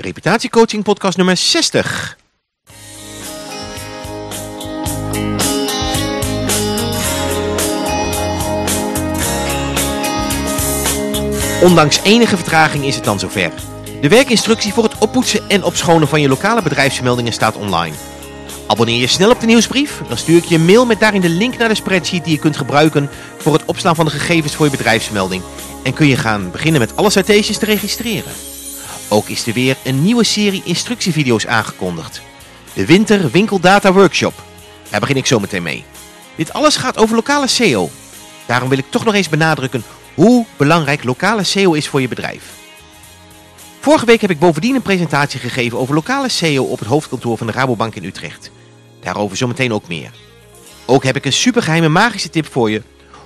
Reputatiecoaching podcast nummer 60. Ondanks enige vertraging is het dan zover. De werkinstructie voor het oppoetsen en opschonen van je lokale bedrijfsmeldingen staat online. Abonneer je snel op de nieuwsbrief, dan stuur ik je een mail met daarin de link naar de spreadsheet die je kunt gebruiken voor het opslaan van de gegevens voor je bedrijfsmelding. En kun je gaan beginnen met alle citations te registreren. Ook is er weer een nieuwe serie instructievideo's aangekondigd. De Winter Winkeldata Workshop. Daar begin ik zo meteen mee. Dit alles gaat over lokale SEO. Daarom wil ik toch nog eens benadrukken hoe belangrijk lokale SEO is voor je bedrijf. Vorige week heb ik bovendien een presentatie gegeven over lokale SEO op het hoofdkantoor van de Rabobank in Utrecht. Daarover zometeen ook meer. Ook heb ik een supergeheime magische tip voor je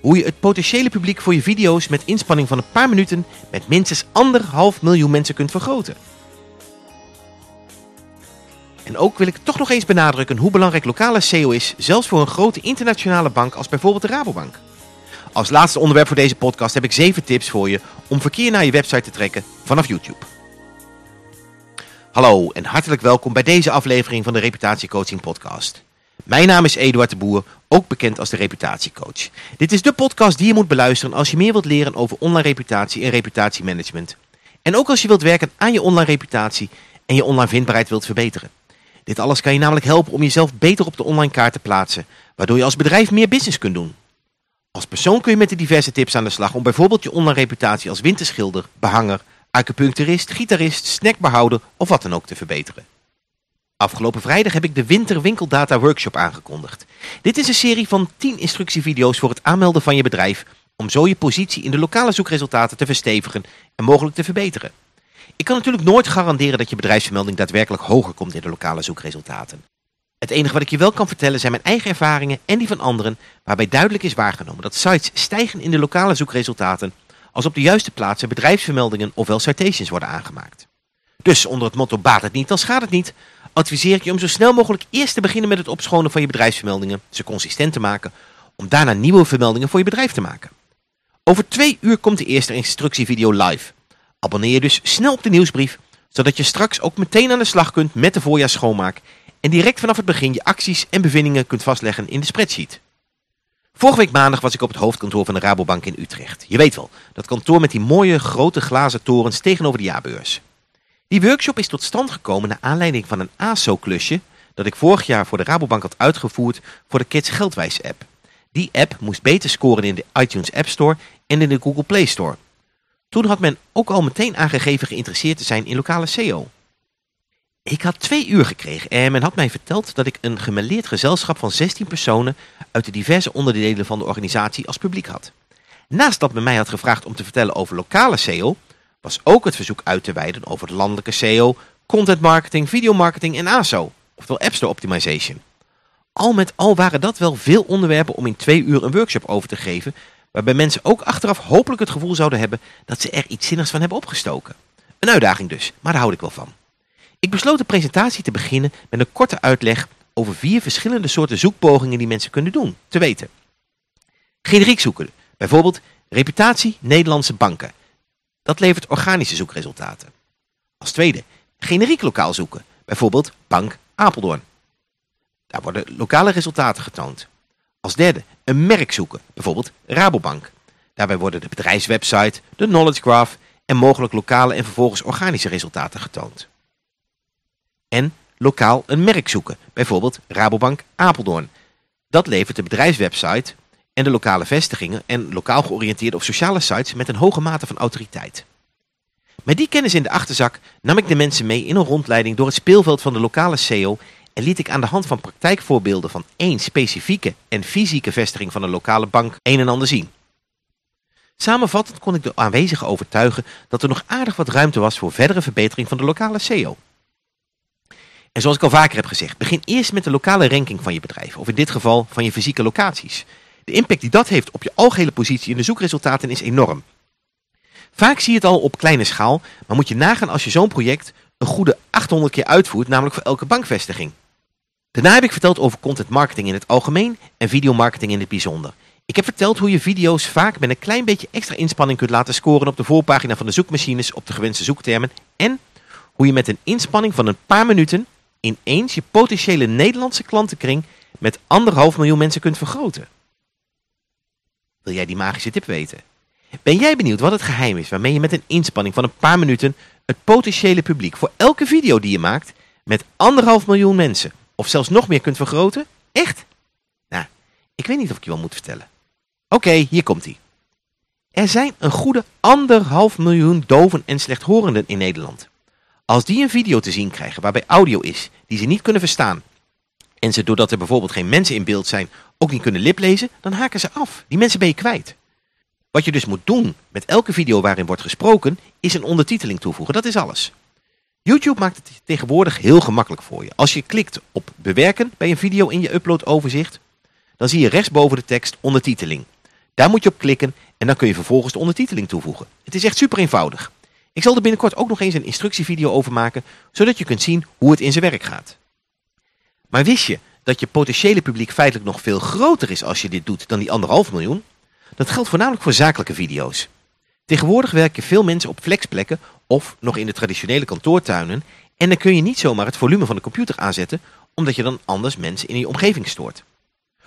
hoe je het potentiële publiek voor je video's met inspanning van een paar minuten met minstens anderhalf miljoen mensen kunt vergroten. En ook wil ik toch nog eens benadrukken hoe belangrijk lokale SEO is, zelfs voor een grote internationale bank als bijvoorbeeld de Rabobank. Als laatste onderwerp voor deze podcast heb ik 7 tips voor je om verkeer naar je website te trekken vanaf YouTube. Hallo en hartelijk welkom bij deze aflevering van de Reputatiecoaching podcast. Mijn naam is Eduard de Boer, ook bekend als de reputatiecoach. Dit is de podcast die je moet beluisteren als je meer wilt leren over online reputatie en reputatiemanagement. En ook als je wilt werken aan je online reputatie en je online vindbaarheid wilt verbeteren. Dit alles kan je namelijk helpen om jezelf beter op de online kaart te plaatsen, waardoor je als bedrijf meer business kunt doen. Als persoon kun je met de diverse tips aan de slag om bijvoorbeeld je online reputatie als winterschilder, behanger, acupuncturist, gitarist, snackbehouder of wat dan ook te verbeteren. Afgelopen vrijdag heb ik de Winter Winkeldata Workshop aangekondigd. Dit is een serie van 10 instructievideo's voor het aanmelden van je bedrijf om zo je positie in de lokale zoekresultaten te verstevigen en mogelijk te verbeteren. Ik kan natuurlijk nooit garanderen dat je bedrijfsvermelding daadwerkelijk hoger komt in de lokale zoekresultaten. Het enige wat ik je wel kan vertellen zijn mijn eigen ervaringen en die van anderen, waarbij duidelijk is waargenomen dat sites stijgen in de lokale zoekresultaten als op de juiste plaatsen bedrijfsvermeldingen ofwel citations worden aangemaakt. Dus onder het motto baat het niet, dan schaadt het niet, adviseer ik je om zo snel mogelijk eerst te beginnen met het opschonen van je bedrijfsvermeldingen, ze consistent te maken, om daarna nieuwe vermeldingen voor je bedrijf te maken. Over twee uur komt de eerste instructievideo live. Abonneer je dus snel op de nieuwsbrief, zodat je straks ook meteen aan de slag kunt met de voorjaarsschoonmaak en direct vanaf het begin je acties en bevindingen kunt vastleggen in de spreadsheet. Vorige week maandag was ik op het hoofdkantoor van de Rabobank in Utrecht. Je weet wel, dat kantoor met die mooie grote glazen torens tegenover de jaarbeurs. Die workshop is tot stand gekomen naar aanleiding van een ASO-klusje dat ik vorig jaar voor de Rabobank had uitgevoerd voor de Kids Geldwijs app. Die app moest beter scoren in de iTunes App Store en in de Google Play Store. Toen had men ook al meteen aangegeven geïnteresseerd te zijn in lokale SEO. Ik had twee uur gekregen en men had mij verteld dat ik een gemêleerd gezelschap van 16 personen uit de diverse onderdelen van de organisatie als publiek had. Naast dat men mij had gevraagd om te vertellen over lokale SEO, was ook het verzoek uit te wijden over landelijke SEO, content marketing, videomarketing en ASO, oftewel App Store Optimization. Al met al waren dat wel veel onderwerpen om in twee uur een workshop over te geven, waarbij mensen ook achteraf hopelijk het gevoel zouden hebben dat ze er iets zinnigs van hebben opgestoken. Een uitdaging dus, maar daar houd ik wel van. Ik besloot de presentatie te beginnen met een korte uitleg over vier verschillende soorten zoekpogingen die mensen kunnen doen. Te weten. Generiek zoeken, bijvoorbeeld reputatie Nederlandse banken. Dat levert organische zoekresultaten. Als tweede, generiek lokaal zoeken, bijvoorbeeld Bank Apeldoorn. Daar worden lokale resultaten getoond. Als derde, een merk zoeken, bijvoorbeeld Rabobank. Daarbij worden de bedrijfswebsite, de knowledge graph en mogelijk lokale en vervolgens organische resultaten getoond. En lokaal een merk zoeken, bijvoorbeeld Rabobank Apeldoorn. Dat levert de bedrijfswebsite en de lokale vestigingen en lokaal georiënteerde of sociale sites met een hoge mate van autoriteit. Met die kennis in de achterzak nam ik de mensen mee in een rondleiding door het speelveld van de lokale SEO en liet ik aan de hand van praktijkvoorbeelden van één specifieke en fysieke vestiging van een lokale bank een en ander zien. Samenvattend kon ik de aanwezigen overtuigen dat er nog aardig wat ruimte was voor verdere verbetering van de lokale SEO. En zoals ik al vaker heb gezegd, begin eerst met de lokale ranking van je bedrijf, of in dit geval van je fysieke locaties. De impact die dat heeft op je algehele positie in de zoekresultaten is enorm. Vaak zie je het al op kleine schaal, maar moet je nagaan als je zo'n project een goede 800 keer uitvoert, namelijk voor elke bankvestiging. Daarna heb ik verteld over content marketing in het algemeen en videomarketing in het bijzonder. Ik heb verteld hoe je video's vaak met een klein beetje extra inspanning kunt laten scoren op de voorpagina van de zoekmachines op de gewenste zoektermen en hoe je met een inspanning van een paar minuten ineens je potentiële Nederlandse klantenkring met anderhalf miljoen mensen kunt vergroten. Wil jij die magische tip weten? Ben jij benieuwd wat het geheim is waarmee je met een inspanning van een paar minuten het potentiële publiek voor elke video die je maakt met anderhalf miljoen mensen of zelfs nog meer kunt vergroten? Echt? Nou, ik weet niet of ik je wel moet vertellen. Oké, hier komt hij. Er zijn een goede anderhalf miljoen doven en slechthorenden in Nederland. Als die een video te zien krijgen waarbij audio is die ze niet kunnen verstaan en ze doordat er bijvoorbeeld geen mensen in beeld zijn ook niet kunnen liplezen, dan haken ze af. Die mensen ben je kwijt. Wat je dus moet doen met elke video waarin wordt gesproken, is een ondertiteling toevoegen. Dat is alles. YouTube maakt het tegenwoordig heel gemakkelijk voor je. Als je klikt op bewerken bij een video in je uploadoverzicht, dan zie je rechtsboven de tekst ondertiteling. Daar moet je op klikken en dan kun je vervolgens de ondertiteling toevoegen. Het is echt super eenvoudig. Ik zal er binnenkort ook nog eens een instructievideo over maken, zodat je kunt zien hoe het in zijn werk gaat. Maar wist je dat je potentiële publiek feitelijk nog veel groter is als je dit doet dan die anderhalf miljoen? Dat geldt voornamelijk voor zakelijke video's. Tegenwoordig werken veel mensen op flexplekken of nog in de traditionele kantoortuinen en dan kun je niet zomaar het volume van de computer aanzetten omdat je dan anders mensen in je omgeving stoort.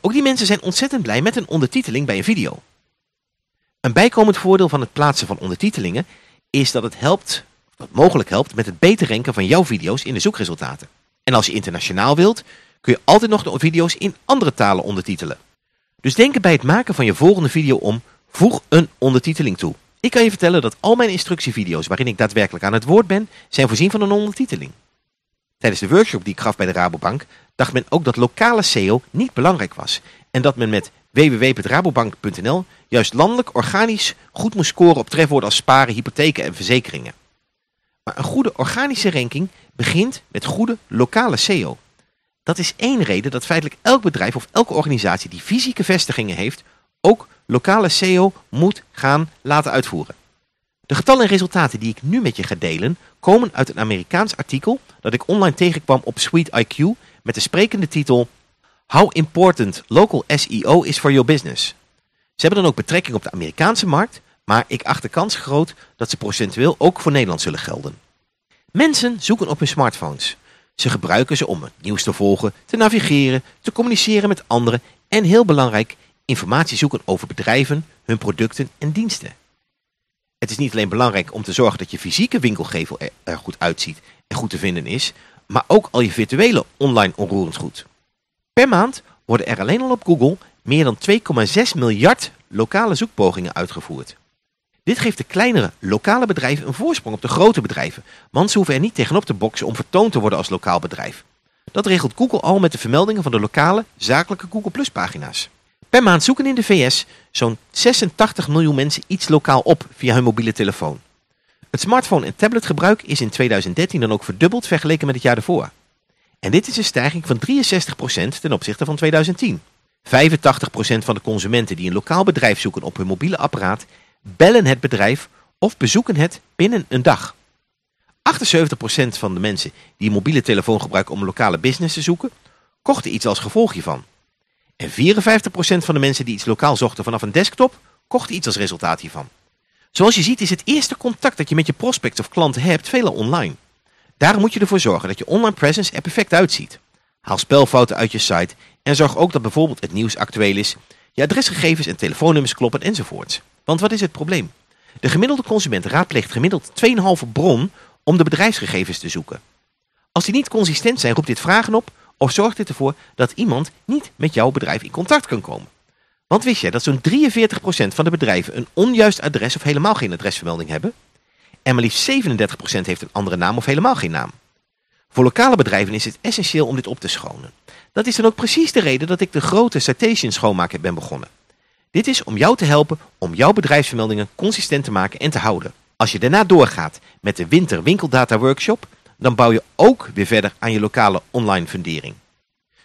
Ook die mensen zijn ontzettend blij met een ondertiteling bij een video. Een bijkomend voordeel van het plaatsen van ondertitelingen is dat het helpt, dat mogelijk helpt met het beter ranken van jouw video's in de zoekresultaten. En als je internationaal wilt, kun je altijd nog de video's in andere talen ondertitelen. Dus denk er bij het maken van je volgende video om, voeg een ondertiteling toe. Ik kan je vertellen dat al mijn instructievideo's waarin ik daadwerkelijk aan het woord ben, zijn voorzien van een ondertiteling. Tijdens de workshop die ik gaf bij de Rabobank, dacht men ook dat lokale SEO niet belangrijk was. En dat men met www.rabobank.nl juist landelijk organisch goed moest scoren op trefwoorden als sparen, hypotheken en verzekeringen. Maar een goede organische ranking begint met goede lokale SEO. Dat is één reden dat feitelijk elk bedrijf of elke organisatie die fysieke vestigingen heeft, ook lokale SEO moet gaan laten uitvoeren. De getallen en resultaten die ik nu met je ga delen, komen uit een Amerikaans artikel dat ik online tegenkwam op Suite IQ met de sprekende titel How Important Local SEO is for Your Business. Ze hebben dan ook betrekking op de Amerikaanse markt, maar ik acht de kans groot dat ze procentueel ook voor Nederland zullen gelden. Mensen zoeken op hun smartphones. Ze gebruiken ze om het nieuws te volgen, te navigeren, te communiceren met anderen en heel belangrijk, informatie zoeken over bedrijven, hun producten en diensten. Het is niet alleen belangrijk om te zorgen dat je fysieke winkelgevel er goed uitziet en goed te vinden is, maar ook al je virtuele online onroerend goed. Per maand worden er alleen al op Google meer dan 2,6 miljard lokale zoekpogingen uitgevoerd. Dit geeft de kleinere lokale bedrijven een voorsprong op de grote bedrijven, want ze hoeven er niet tegenop te boksen om vertoond te worden als lokaal bedrijf. Dat regelt Google al met de vermeldingen van de lokale zakelijke Google Plus pagina's. Per maand zoeken in de VS zo'n 86 miljoen mensen iets lokaal op via hun mobiele telefoon. Het smartphone- en tabletgebruik is in 2013 dan ook verdubbeld vergeleken met het jaar ervoor. En dit is een stijging van 63% ten opzichte van 2010. 85% van de consumenten die een lokaal bedrijf zoeken op hun mobiele apparaat bellen het bedrijf of bezoeken het binnen een dag. 78% van de mensen die mobiele telefoon gebruiken om lokale business te zoeken, kochten iets als gevolg hiervan. En 54% van de mensen die iets lokaal zochten vanaf een desktop, kochten iets als resultaat hiervan. Zoals je ziet is het eerste contact dat je met je prospects of klanten hebt veelal online. Daarom moet je ervoor zorgen dat je online presence er perfect uitziet. Haal spelfouten uit je site en zorg ook dat bijvoorbeeld het nieuws actueel is, je adresgegevens en telefoonnummers kloppen enzovoorts. Want wat is het probleem? De gemiddelde consument raadpleegt gemiddeld 2,5 bron om de bedrijfsgegevens te zoeken. Als die niet consistent zijn, roept dit vragen op of zorgt dit ervoor dat iemand niet met jouw bedrijf in contact kan komen. Want wist jij dat zo'n 43% van de bedrijven een onjuist adres of helemaal geen adresvermelding hebben? En maar liefst 37% heeft een andere naam of helemaal geen naam. Voor lokale bedrijven is het essentieel om dit op te schonen. Dat is dan ook precies de reden dat ik de grote citation schoonmaker ben begonnen. Dit is om jou te helpen om jouw bedrijfsvermeldingen consistent te maken en te houden. Als je daarna doorgaat met de Winter Winkeldata Workshop, dan bouw je ook weer verder aan je lokale online fundering.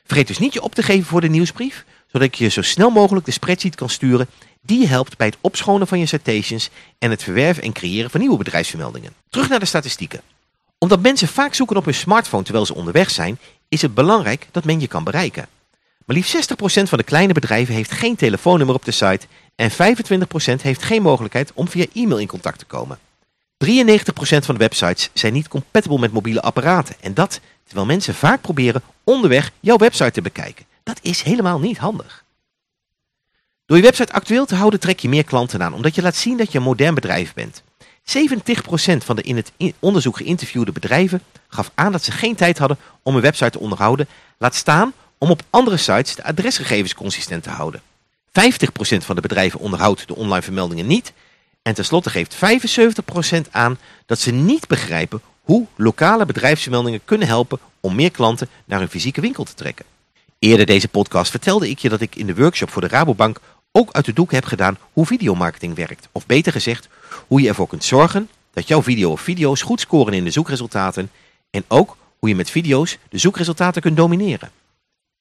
Vergeet dus niet je op te geven voor de nieuwsbrief, zodat je zo snel mogelijk de spreadsheet kan sturen die je helpt bij het opschonen van je citations en het verwerven en creëren van nieuwe bedrijfsvermeldingen. Terug naar de statistieken. Omdat mensen vaak zoeken op hun smartphone terwijl ze onderweg zijn, is het belangrijk dat men je kan bereiken. Maar liefst 60% van de kleine bedrijven heeft geen telefoonnummer op de site en 25% heeft geen mogelijkheid om via e-mail in contact te komen. 93% van de websites zijn niet compatible met mobiele apparaten. En dat terwijl mensen vaak proberen onderweg jouw website te bekijken. Dat is helemaal niet handig. Door je website actueel te houden trek je meer klanten aan, omdat je laat zien dat je een modern bedrijf bent. 70% van de in het onderzoek geïnterviewde bedrijven gaf aan dat ze geen tijd hadden om een website te onderhouden, laat staan om op andere sites de adresgegevens consistent te houden. 50% van de bedrijven onderhoudt de online vermeldingen niet en tenslotte geeft 75% aan dat ze niet begrijpen hoe lokale bedrijfsvermeldingen kunnen helpen om meer klanten naar hun fysieke winkel te trekken. Eerder deze podcast vertelde ik je dat ik in de workshop voor de Rabobank ook uit de doek heb gedaan hoe videomarketing werkt. Of beter gezegd, hoe je ervoor kunt zorgen dat jouw video of video's goed scoren in de zoekresultaten. En ook hoe je met video's de zoekresultaten kunt domineren.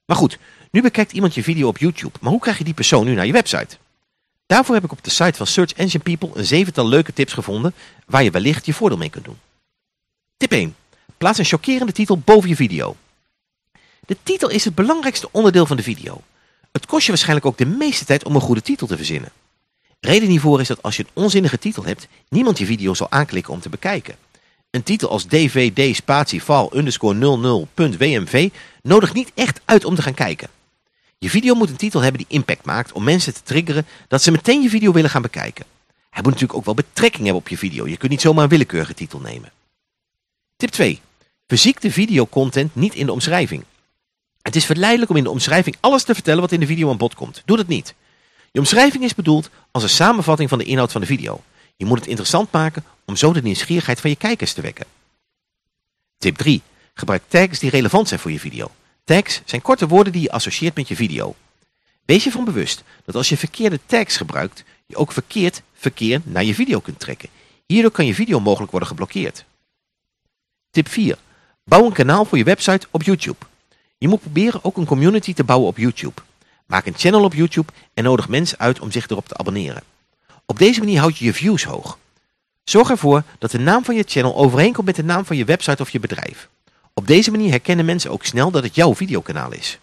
Maar goed, nu bekijkt iemand je video op YouTube. Maar hoe krijg je die persoon nu naar je website? Daarvoor heb ik op de site van Search Engine People een zevental leuke tips gevonden waar je wellicht je voordeel mee kunt doen. Tip 1. Plaats een chockerende titel boven je video. De titel is het belangrijkste onderdeel van de video. Het kost je waarschijnlijk ook de meeste tijd om een goede titel te verzinnen. Reden hiervoor is dat als je een onzinnige titel hebt, niemand je video zal aanklikken om te bekijken. Een titel als dvd spatie val underscore 00.wmv nodigt niet echt uit om te gaan kijken. Je video moet een titel hebben die impact maakt om mensen te triggeren dat ze meteen je video willen gaan bekijken. Hij moet natuurlijk ook wel betrekking hebben op je video. Je kunt niet zomaar een willekeurige titel nemen. Tip 2. Verziek de videocontent niet in de omschrijving. Het is verleidelijk om in de omschrijving alles te vertellen wat in de video aan bod komt. Doe dat niet. Je omschrijving is bedoeld als een samenvatting van de inhoud van de video. Je moet het interessant maken om zo de nieuwsgierigheid van je kijkers te wekken. Tip 3. Gebruik tags die relevant zijn voor je video. Tags zijn korte woorden die je associeert met je video. Wees je van bewust dat als je verkeerde tags gebruikt, je ook verkeerd verkeer naar je video kunt trekken. Hierdoor kan je video mogelijk worden geblokkeerd. Tip 4. Bouw een kanaal voor je website op YouTube. Je moet proberen ook een community te bouwen op YouTube. Maak een channel op YouTube en nodig mensen uit om zich erop te abonneren. Op deze manier houd je je views hoog. Zorg ervoor dat de naam van je channel overeenkomt met de naam van je website of je bedrijf. Op deze manier herkennen mensen ook snel dat het jouw videokanaal is.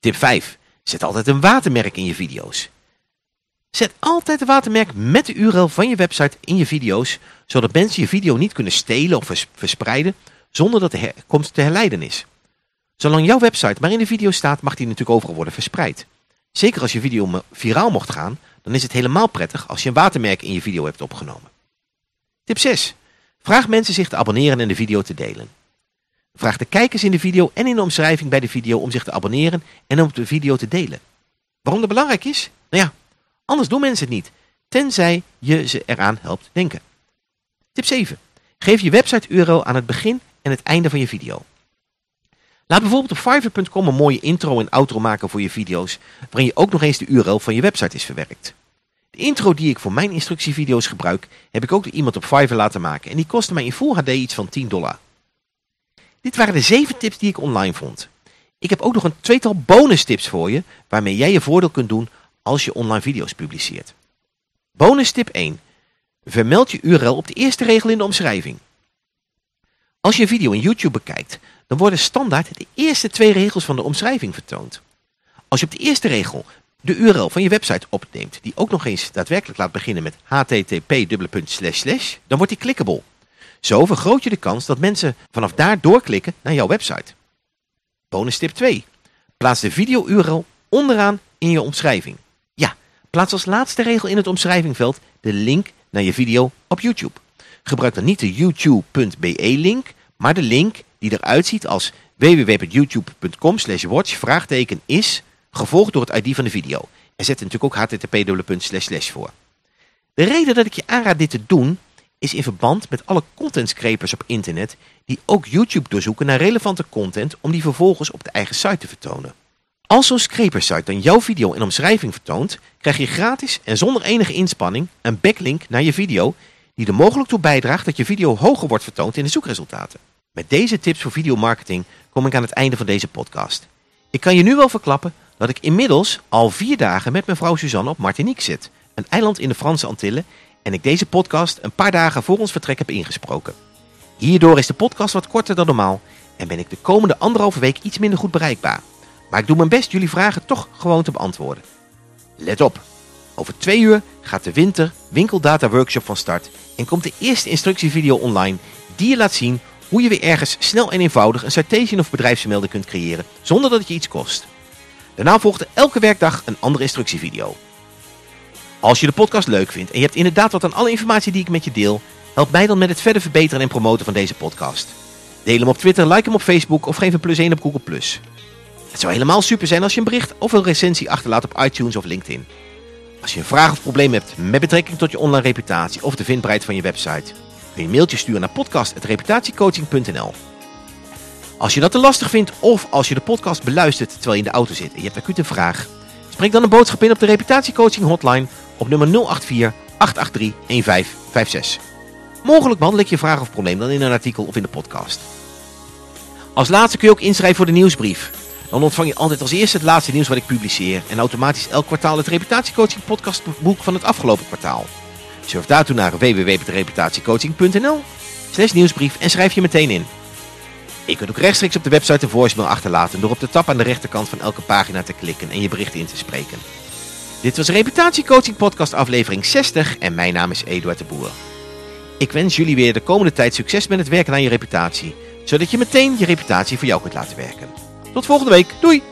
Tip 5. Zet altijd een watermerk in je video's. Zet altijd een watermerk met de URL van je website in je video's, zodat mensen je video niet kunnen stelen of verspreiden zonder dat de herkomst te herleiden is. Zolang jouw website maar in de video staat, mag die natuurlijk overal worden verspreid. Zeker als je video viraal mocht gaan, dan is het helemaal prettig als je een watermerk in je video hebt opgenomen. Tip 6. Vraag mensen zich te abonneren en de video te delen. Vraag de kijkers in de video en in de omschrijving bij de video om zich te abonneren en om de video te delen. Waarom dat belangrijk is? Nou ja, anders doen mensen het niet, tenzij je ze eraan helpt denken. Tip 7. Geef je website URL aan het begin en het einde van je video. Laat bijvoorbeeld op Fiverr.com een mooie intro en outro maken voor je video's, waarin je ook nog eens de URL van je website is verwerkt. De intro die ik voor mijn instructievideo's gebruik, heb ik ook door iemand op Fiverr laten maken en die kostte mij in Full HD iets van 10 dollar. Dit waren de 7 tips die ik online vond. Ik heb ook nog een tweetal bonus tips voor je, waarmee jij je voordeel kunt doen als je online video's publiceert. Bonus tip 1. Vermeld je URL op de eerste regel in de omschrijving. Als je een video in YouTube bekijkt, dan worden standaard de eerste twee regels van de omschrijving vertoond. Als je op de eerste regel de URL van je website opneemt, die ook nog eens daadwerkelijk laat beginnen met http dan wordt die clickable. Zo vergroot je de kans dat mensen vanaf daar doorklikken naar jouw website. Bonus tip 2. Plaats de video URL onderaan in je omschrijving. Ja, plaats als laatste regel in het omschrijvingveld de link naar je video op YouTube. Gebruik dan niet de youtube.be link, maar de link die eruit ziet als www.youtube.com slash watch vraagteken is gevolgd door het ID van de video. En zet natuurlijk ook http voor. De reden dat ik je aanraad dit te doen is in verband met alle contentscrapers op internet die ook YouTube doorzoeken naar relevante content om die vervolgens op de eigen site te vertonen. Als zo'n scrapersite dan jouw video in omschrijving vertoont, krijg je gratis en zonder enige inspanning een backlink naar je video die er mogelijk toe bijdraagt dat je video hoger wordt vertoond in de zoekresultaten. Met deze tips voor videomarketing kom ik aan het einde van deze podcast. Ik kan je nu wel verklappen dat ik inmiddels al vier dagen met mijn vrouw Suzanne op Martinique zit. Een eiland in de Franse Antillen en ik deze podcast een paar dagen voor ons vertrek heb ingesproken. Hierdoor is de podcast wat korter dan normaal en ben ik de komende anderhalve week iets minder goed bereikbaar. Maar ik doe mijn best jullie vragen toch gewoon te beantwoorden. Let op! Over twee uur gaat de Winter Winkeldata Workshop van start en komt de eerste instructievideo online die je laat zien hoe je weer ergens snel en eenvoudig een citation of bedrijfsmelding kunt creëren zonder dat het je iets kost. Daarna volgt er elke werkdag een andere instructievideo. Als je de podcast leuk vindt en je hebt inderdaad wat aan alle informatie die ik met je deel, help mij dan met het verder verbeteren en promoten van deze podcast. Deel hem op Twitter, like hem op Facebook of geef een plus 1 op Google+. Het zou helemaal super zijn als je een bericht of een recensie achterlaat op iTunes of LinkedIn. Als je een vraag of probleem hebt met betrekking tot je online reputatie of de vindbaarheid van je website, kun je een mailtje sturen naar podcast.reputatiecoaching.nl. Als je dat te lastig vindt of als je de podcast beluistert terwijl je in de auto zit en je hebt acuut een vraag, spreek dan een boodschap in op de reputatiecoaching hotline op nummer 084 883 1556. Mogelijk behandel ik je vraag of probleem dan in een artikel of in de podcast. Als laatste kun je ook inschrijven voor de nieuwsbrief. Dan ontvang je altijd als eerste het laatste nieuws wat ik publiceer en automatisch elk kwartaal het reputatiecoaching podcastboek van het afgelopen kwartaal. Surf daartoe naar www.reputatiecoaching.nl nieuwsbrief en schrijf je meteen in. Je kunt ook rechtstreeks op de website een voicemail achterlaten door op de tab aan de rechterkant van elke pagina te klikken en je bericht in te spreken. Dit was Reputatiecoaching podcast aflevering 60 en mijn naam is Eduard de Boer. Ik wens jullie weer de komende tijd succes met het werken aan je reputatie, zodat je meteen je reputatie voor jou kunt laten werken. Tot volgende week, doei!